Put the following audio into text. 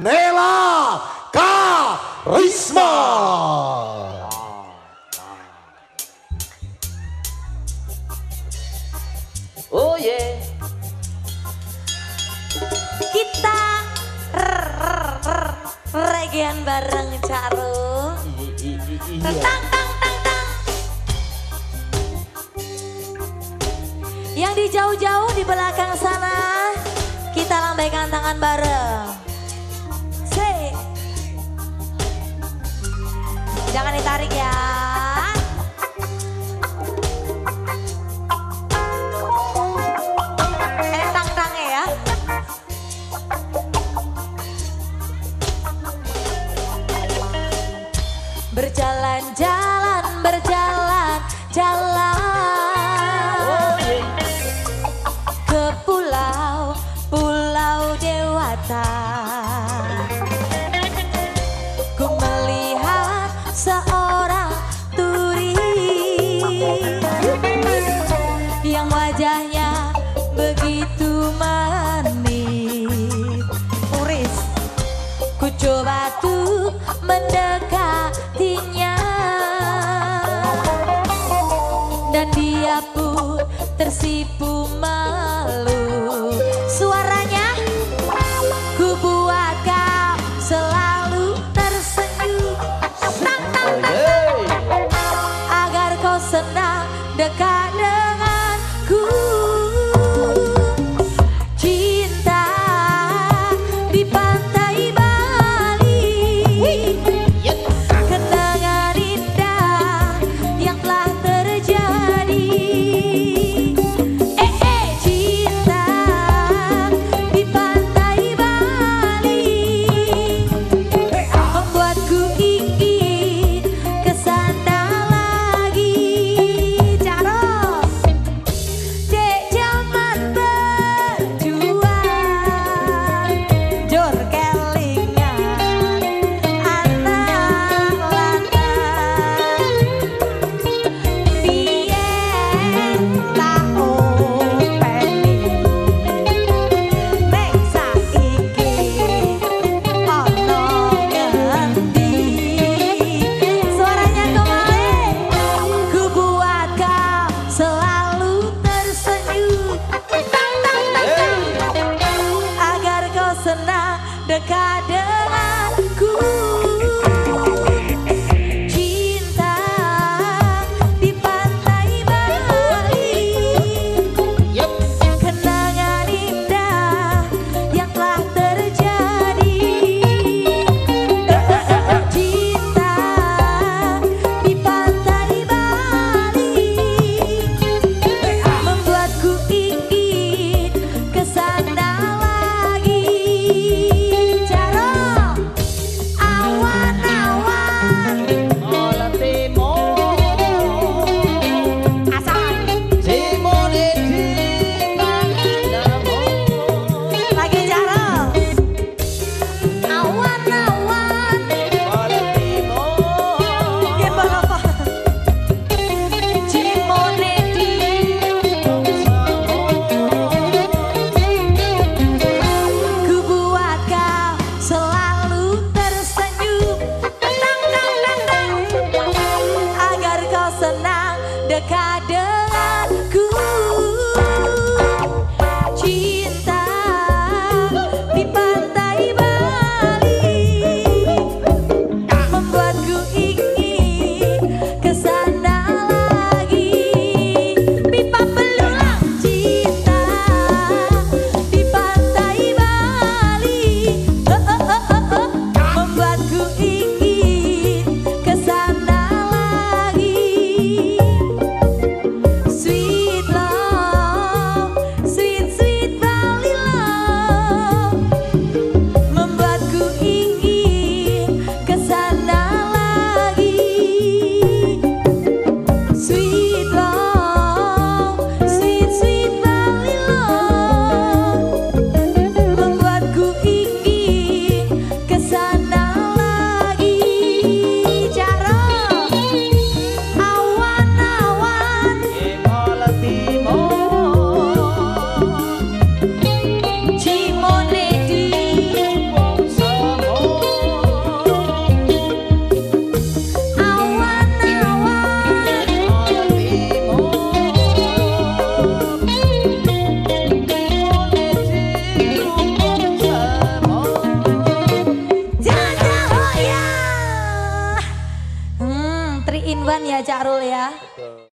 Nela Karisma. Oh yeah. Kita regian bareng Caro. Iya. Tang tang tang tang. Yang di jauh-jauh di belakang sana kita lambaikan tangan bareng. Dan dia pun tersipu malu. dekade Cak Rul ya.